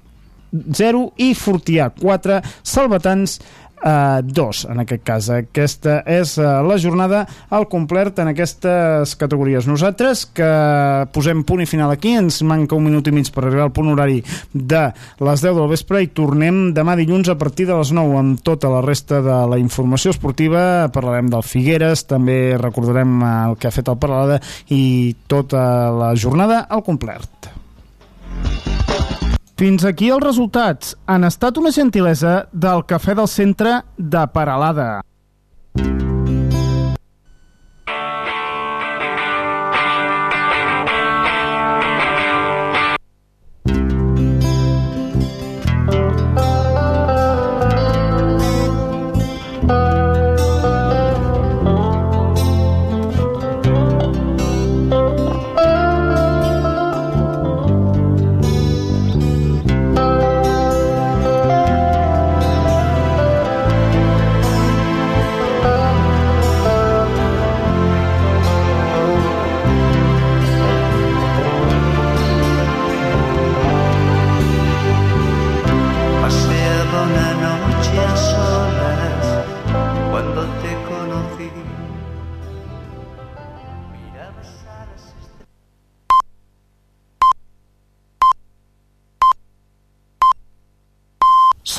0 i Fortià 4, Salvatans eh, 2 en aquest cas. Aquesta és eh, la jornada al complet en aquestes categories. Nosaltres que posem punt i final aquí, ens manca un minut i mig per arribar al punt horari de les 10 del vespre i tornem demà dilluns a partir de les 9 amb tota la resta de la informació esportiva. Parlarem del Figueres, també recordarem el que ha fet el Paralada i tota la jornada al complet. Fins aquí els resultats. Han estat una gentilesa del Cafè del Centre de Paralada. Paseaba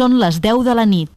Són les 10 de la nit.